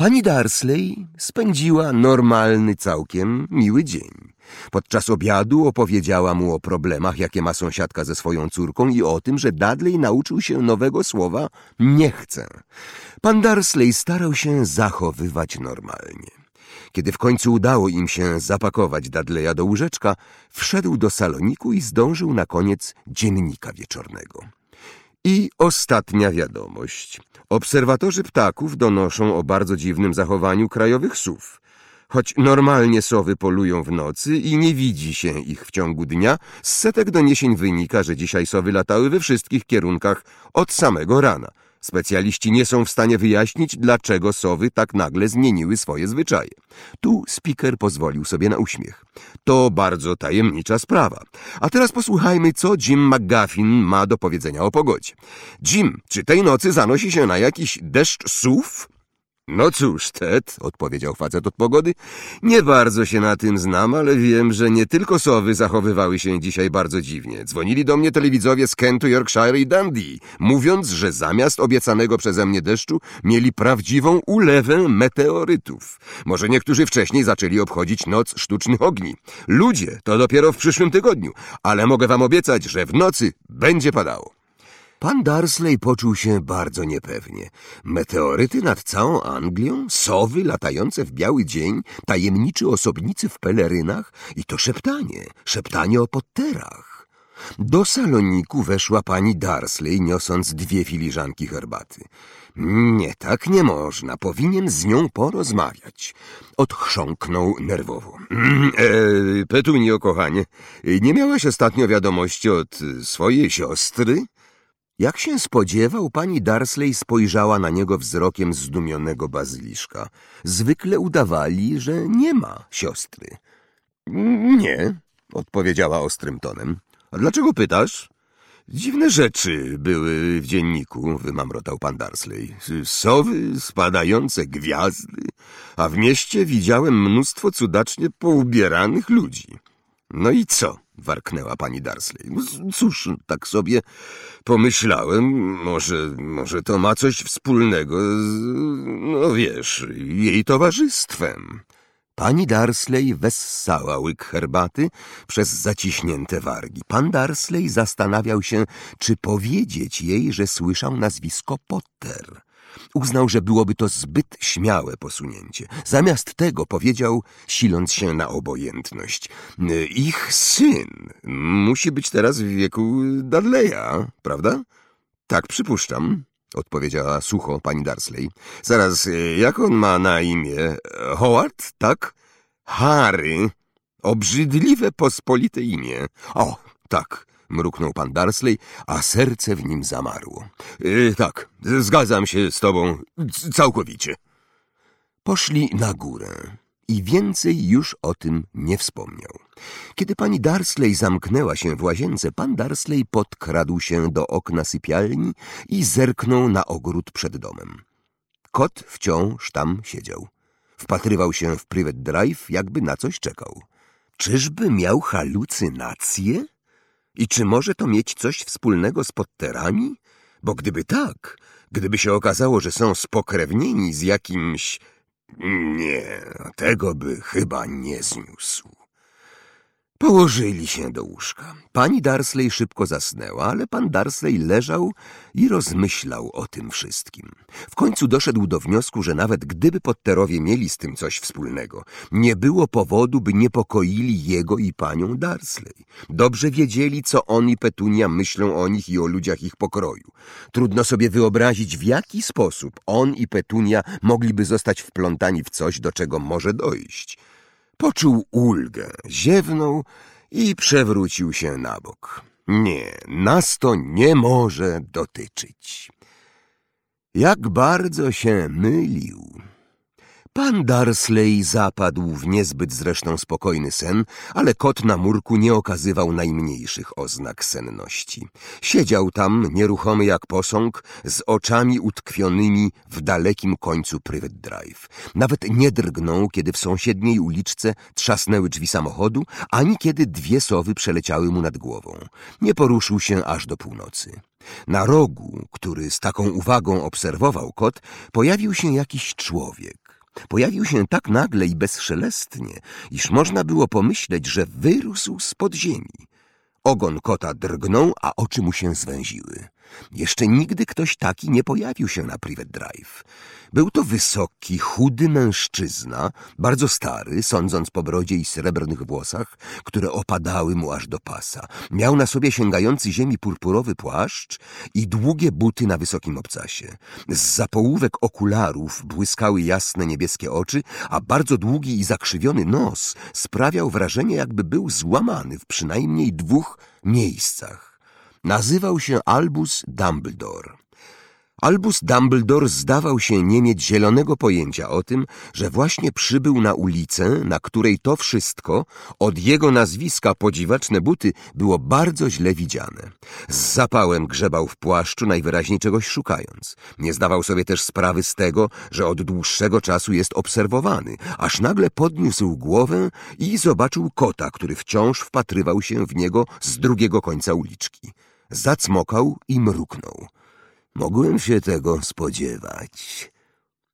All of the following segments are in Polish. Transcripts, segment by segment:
Pani Darsley spędziła normalny całkiem miły dzień. Podczas obiadu opowiedziała mu o problemach, jakie ma sąsiadka ze swoją córką i o tym, że Dudley nauczył się nowego słowa nie chcę. Pan Darsley starał się zachowywać normalnie. Kiedy w końcu udało im się zapakować Dudleya do łóżeczka, wszedł do saloniku i zdążył na koniec dziennika wieczornego. I ostatnia wiadomość. Obserwatorzy ptaków donoszą o bardzo dziwnym zachowaniu krajowych sów. Choć normalnie sowy polują w nocy i nie widzi się ich w ciągu dnia, z setek doniesień wynika, że dzisiaj sowy latały we wszystkich kierunkach od samego rana. Specjaliści nie są w stanie wyjaśnić, dlaczego sowy tak nagle zmieniły swoje zwyczaje. Tu speaker pozwolił sobie na uśmiech. To bardzo tajemnicza sprawa. A teraz posłuchajmy, co Jim McGuffin ma do powiedzenia o pogodzie. Jim, czy tej nocy zanosi się na jakiś deszcz sów? No cóż, Ted, odpowiedział facet od pogody, nie bardzo się na tym znam, ale wiem, że nie tylko sowy zachowywały się dzisiaj bardzo dziwnie. Dzwonili do mnie telewidzowie z Kentu, Yorkshire i Dundee, mówiąc, że zamiast obiecanego przeze mnie deszczu mieli prawdziwą ulewę meteorytów. Może niektórzy wcześniej zaczęli obchodzić noc sztucznych ogni. Ludzie, to dopiero w przyszłym tygodniu, ale mogę wam obiecać, że w nocy będzie padało. Pan Darsley poczuł się bardzo niepewnie. Meteoryty nad całą Anglią, sowy latające w biały dzień, tajemniczy osobnicy w pelerynach i to szeptanie, szeptanie o potterach. Do saloniku weszła pani Darsley, niosąc dwie filiżanki herbaty. Nie, tak nie można. Powinien z nią porozmawiać. Odchrząknął nerwowo. E, Petunio, kochanie, nie miałaś ostatnio wiadomości od swojej siostry? Jak się spodziewał, pani Darsley spojrzała na niego wzrokiem zdumionego bazyliszka. Zwykle udawali, że nie ma siostry. Nie, odpowiedziała ostrym tonem. A dlaczego pytasz? Dziwne rzeczy były w dzienniku, wymamrotał pan Darsley. Sowy, spadające gwiazdy, a w mieście widziałem mnóstwo cudacznie poubieranych ludzi. No i co? Warknęła pani Darsley. Cóż, tak sobie pomyślałem, może, może to ma coś wspólnego z, no wiesz, jej towarzystwem. Pani Darsley wessała łyk herbaty przez zaciśnięte wargi. Pan Darsley zastanawiał się, czy powiedzieć jej, że słyszał nazwisko Potter. Uznał, że byłoby to zbyt śmiałe posunięcie. Zamiast tego powiedział, siląc się na obojętność. Ich syn musi być teraz w wieku Dudleya, prawda? Tak przypuszczam, odpowiedziała sucho pani Darsley. Zaraz, jak on ma na imię? Howard, tak? Harry. Obrzydliwe, pospolite imię. O, tak, mruknął pan Darsley, a serce w nim zamarło. Yy, tak, zgadzam się z tobą całkowicie. Poszli na górę i więcej już o tym nie wspomniał. Kiedy pani Darsley zamknęła się w łazience, pan Darsley podkradł się do okna sypialni i zerknął na ogród przed domem. Kot wciąż tam siedział. Wpatrywał się w private drive, jakby na coś czekał. Czyżby miał halucynacje? I czy może to mieć coś wspólnego z Potterami? Bo gdyby tak, gdyby się okazało, że są spokrewnieni z jakimś... Nie, tego by chyba nie zniósł. Położyli się do łóżka. Pani Darsley szybko zasnęła, ale pan Darsley leżał i rozmyślał o tym wszystkim. W końcu doszedł do wniosku, że nawet gdyby Potterowie mieli z tym coś wspólnego, nie było powodu, by niepokoili jego i panią Darsley. Dobrze wiedzieli, co on i Petunia myślą o nich i o ludziach ich pokroju. Trudno sobie wyobrazić, w jaki sposób on i Petunia mogliby zostać wplątani w coś, do czego może dojść. Poczuł ulgę, ziewnął i przewrócił się na bok. Nie, nas to nie może dotyczyć. Jak bardzo się mylił. Pan Darsley zapadł w niezbyt zresztą spokojny sen, ale kot na murku nie okazywał najmniejszych oznak senności. Siedział tam, nieruchomy jak posąg, z oczami utkwionymi w dalekim końcu Private Drive. Nawet nie drgnął, kiedy w sąsiedniej uliczce trzasnęły drzwi samochodu, ani kiedy dwie sowy przeleciały mu nad głową. Nie poruszył się aż do północy. Na rogu, który z taką uwagą obserwował kot, pojawił się jakiś człowiek. Pojawił się tak nagle i bezszelestnie, iż można było pomyśleć, że wyrósł z podziemi. Ogon kota drgnął, a oczy mu się zwęziły. Jeszcze nigdy ktoś taki nie pojawił się na Private Drive. Był to wysoki, chudy mężczyzna, bardzo stary, sądząc po brodzie i srebrnych włosach, które opadały mu aż do pasa. Miał na sobie sięgający ziemi purpurowy płaszcz i długie buty na wysokim obcasie. Z zapołówek okularów błyskały jasne niebieskie oczy, a bardzo długi i zakrzywiony nos sprawiał wrażenie, jakby był złamany w przynajmniej dwóch miejscach. Nazywał się Albus Dumbledore. Albus Dumbledore zdawał się nie mieć zielonego pojęcia o tym, że właśnie przybył na ulicę, na której to wszystko, od jego nazwiska podziwaczne buty, było bardzo źle widziane. Z zapałem grzebał w płaszczu, najwyraźniej czegoś szukając. Nie zdawał sobie też sprawy z tego, że od dłuższego czasu jest obserwowany, aż nagle podniósł głowę i zobaczył kota, który wciąż wpatrywał się w niego z drugiego końca uliczki. Zacmokał i mruknął. Mogłem się tego spodziewać.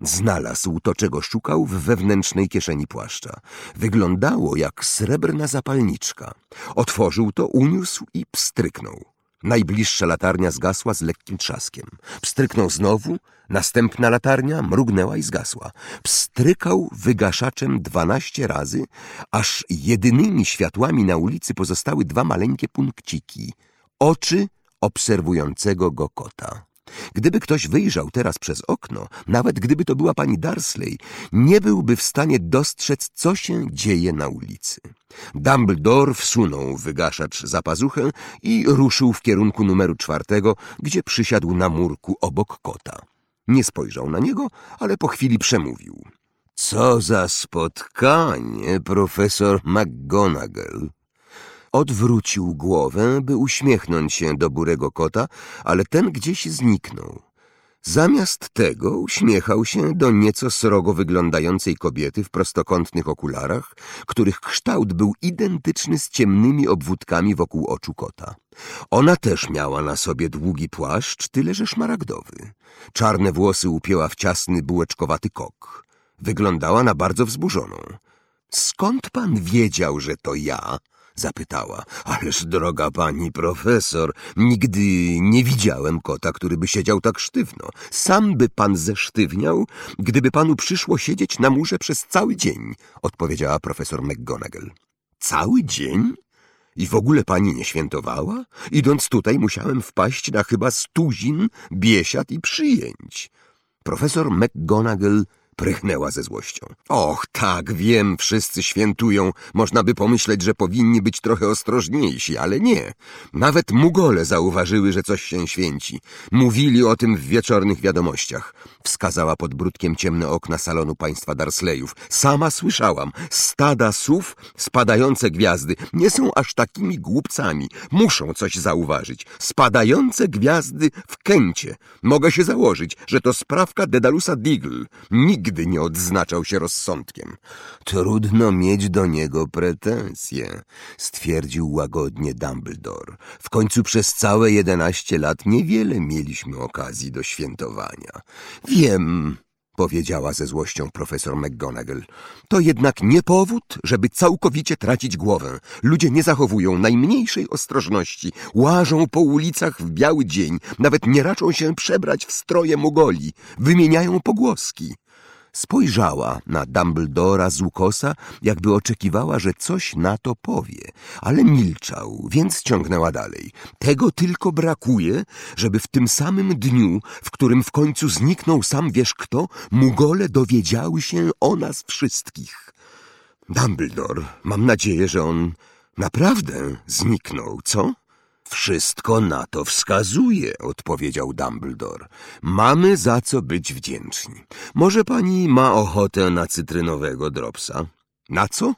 Znalazł to, czego szukał w wewnętrznej kieszeni płaszcza. Wyglądało jak srebrna zapalniczka. Otworzył to, uniósł i pstryknął. Najbliższa latarnia zgasła z lekkim trzaskiem. Pstryknął znowu, następna latarnia mrugnęła i zgasła. Pstrykał wygaszaczem dwanaście razy, aż jedynymi światłami na ulicy pozostały dwa maleńkie punkciki. Oczy obserwującego go kota. Gdyby ktoś wyjrzał teraz przez okno, nawet gdyby to była pani Darsley, nie byłby w stanie dostrzec, co się dzieje na ulicy. Dumbledore wsunął wygaszacz za pazuchę i ruszył w kierunku numeru czwartego, gdzie przysiadł na murku obok kota. Nie spojrzał na niego, ale po chwili przemówił. Co za spotkanie, profesor McGonagall. Odwrócił głowę, by uśmiechnąć się do burego kota, ale ten gdzieś zniknął. Zamiast tego uśmiechał się do nieco srogo wyglądającej kobiety w prostokątnych okularach, których kształt był identyczny z ciemnymi obwódkami wokół oczu kota. Ona też miała na sobie długi płaszcz, tyle że szmaragdowy. Czarne włosy upięła w ciasny, bułeczkowaty kok. Wyglądała na bardzo wzburzoną. Skąd pan wiedział, że to ja? Zapytała. Ależ, droga pani profesor, nigdy nie widziałem kota, który by siedział tak sztywno. Sam by pan zesztywniał, gdyby panu przyszło siedzieć na murze przez cały dzień, odpowiedziała profesor McGonagall. Cały dzień? I w ogóle pani nie świętowała? Idąc tutaj musiałem wpaść na chyba stuzin, biesiad i przyjęć. Profesor McGonagall Prychnęła ze złością. Och, tak, wiem, wszyscy świętują. Można by pomyśleć, że powinni być trochę ostrożniejsi, ale nie. Nawet Mugole zauważyły, że coś się święci. Mówili o tym w wieczornych wiadomościach. Wskazała pod brudkiem ciemne okna salonu państwa Darsleyów. Sama słyszałam. Stada sów, spadające gwiazdy nie są aż takimi głupcami. Muszą coś zauważyć. Spadające gwiazdy w Kęcie. Mogę się założyć, że to sprawka Dedalusa Diggle. Nigdy nigdy nie odznaczał się rozsądkiem. Trudno mieć do niego pretensje, stwierdził łagodnie Dumbledore. W końcu przez całe jedenaście lat niewiele mieliśmy okazji do świętowania. Wiem, powiedziała ze złością profesor McGonagall. To jednak nie powód, żeby całkowicie tracić głowę. Ludzie nie zachowują najmniejszej ostrożności, łażą po ulicach w biały dzień, nawet nie raczą się przebrać w stroje mugoli, wymieniają pogłoski. Spojrzała na Dumbledora z ukosa, jakby oczekiwała, że coś na to powie, ale milczał, więc ciągnęła dalej. Tego tylko brakuje, żeby w tym samym dniu, w którym w końcu zniknął sam wiesz kto, Mugole dowiedziały się o nas wszystkich. Dumbledore, mam nadzieję, że on naprawdę zniknął, co? Wszystko na to wskazuje, odpowiedział Dumbledore. Mamy za co być wdzięczni. Może pani ma ochotę na cytrynowego dropsa? Na co?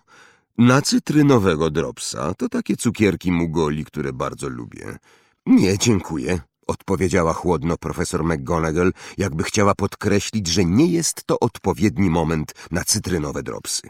Na cytrynowego dropsa. To takie cukierki mugoli, które bardzo lubię. Nie, dziękuję, odpowiedziała chłodno profesor McGonagall, jakby chciała podkreślić, że nie jest to odpowiedni moment na cytrynowe dropsy.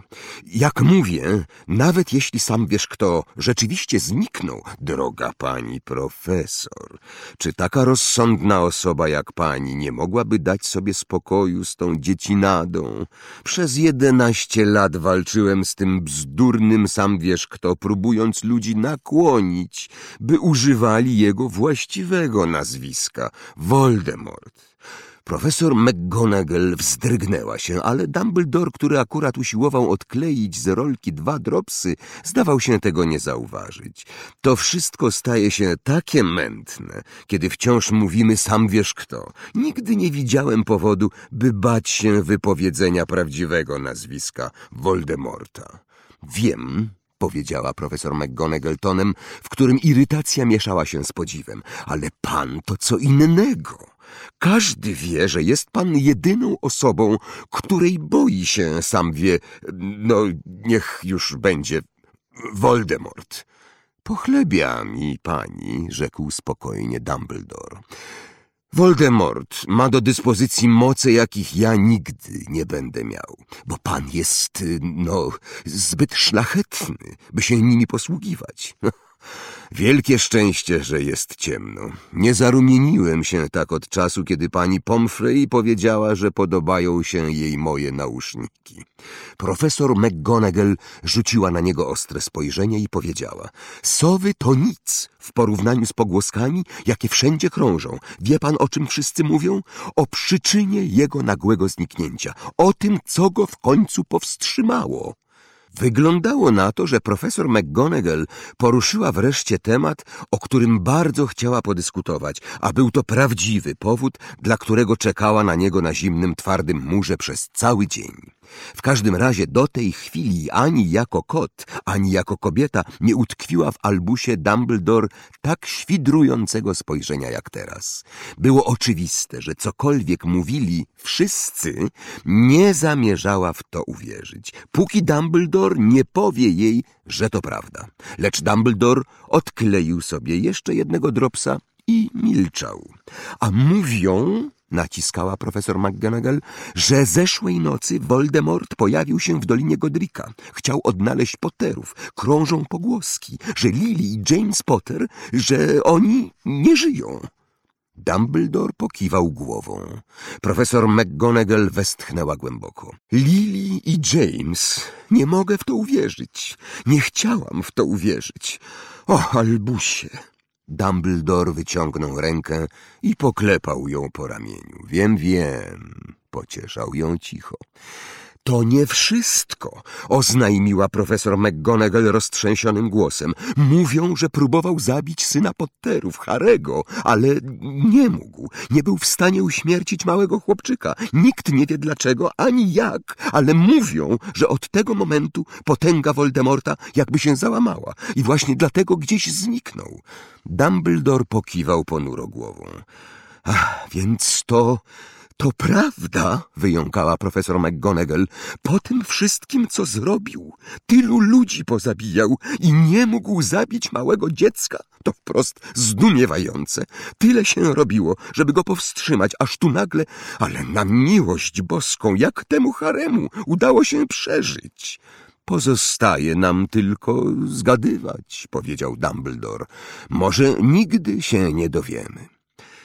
Jak mówię, nawet jeśli sam wiesz kto rzeczywiście zniknął, droga pani profesor, czy taka rozsądna osoba jak pani nie mogłaby dać sobie spokoju z tą dziecinadą? Przez jedenaście lat walczyłem z tym bzdurnym sam wiesz kto, próbując ludzi nakłonić, by używali jego właściwego nazwiska nazwiska. Voldemort. Profesor McGonagall wzdrygnęła się, ale Dumbledore, który akurat usiłował odkleić z rolki dwa dropsy, zdawał się tego nie zauważyć. To wszystko staje się takie mętne, kiedy wciąż mówimy sam wiesz kto. Nigdy nie widziałem powodu, by bać się wypowiedzenia prawdziwego nazwiska Voldemorta. Wiem, powiedziała profesor McGonagall tonem, w którym irytacja mieszała się z podziwem. Ale pan to co innego. Każdy wie, że jest pan jedyną osobą, której boi się, sam wie, no niech już będzie, Voldemort. Pochlebia mi pani, rzekł spokojnie Dumbledore. Voldemort ma do dyspozycji moce, jakich ja nigdy nie będę miał, bo pan jest, no, zbyt szlachetny, by się nimi posługiwać. Wielkie szczęście, że jest ciemno. Nie zarumieniłem się tak od czasu, kiedy pani Pomfrey powiedziała, że podobają się jej moje nauszniki. Profesor McGonagall rzuciła na niego ostre spojrzenie i powiedziała Sowy to nic w porównaniu z pogłoskami, jakie wszędzie krążą. Wie pan, o czym wszyscy mówią? O przyczynie jego nagłego zniknięcia. O tym, co go w końcu powstrzymało. Wyglądało na to, że profesor McGonagall poruszyła wreszcie temat, o którym bardzo chciała podyskutować, a był to prawdziwy powód, dla którego czekała na niego na zimnym, twardym murze przez cały dzień. W każdym razie do tej chwili ani jako kot, ani jako kobieta nie utkwiła w albusie Dumbledore tak świdrującego spojrzenia jak teraz. Było oczywiste, że cokolwiek mówili wszyscy, nie zamierzała w to uwierzyć, póki Dumbledore nie powie jej, że to prawda. Lecz Dumbledore odkleił sobie jeszcze jednego dropsa i milczał. A mówią, naciskała profesor McGonagall, że zeszłej nocy Voldemort pojawił się w Dolinie Godrika. Chciał odnaleźć Potterów. Krążą pogłoski, że Lily i James Potter, że oni nie żyją. Dumbledore pokiwał głową. Profesor McGonagall westchnęła głęboko. Lily i James, nie mogę w to uwierzyć. Nie chciałam w to uwierzyć. O, Albusie! Dumbledore wyciągnął rękę i poklepał ją po ramieniu. Wiem, wiem, pocieszał ją cicho. To nie wszystko, oznajmiła profesor McGonagall roztrzęsionym głosem. Mówią, że próbował zabić syna Potterów, Harego, ale nie mógł. Nie był w stanie uśmiercić małego chłopczyka. Nikt nie wie dlaczego, ani jak, ale mówią, że od tego momentu potęga Voldemorta jakby się załamała i właśnie dlatego gdzieś zniknął. Dumbledore pokiwał ponuro głową. Ach, więc to to prawda, wyjąkała profesor McGonagall. Po tym wszystkim, co zrobił, tylu ludzi pozabijał i nie mógł zabić małego dziecka. To wprost zdumiewające. Tyle się robiło, żeby go powstrzymać, aż tu nagle, ale na miłość boską, jak temu haremu udało się przeżyć. Pozostaje nam tylko zgadywać, powiedział Dumbledore. Może nigdy się nie dowiemy.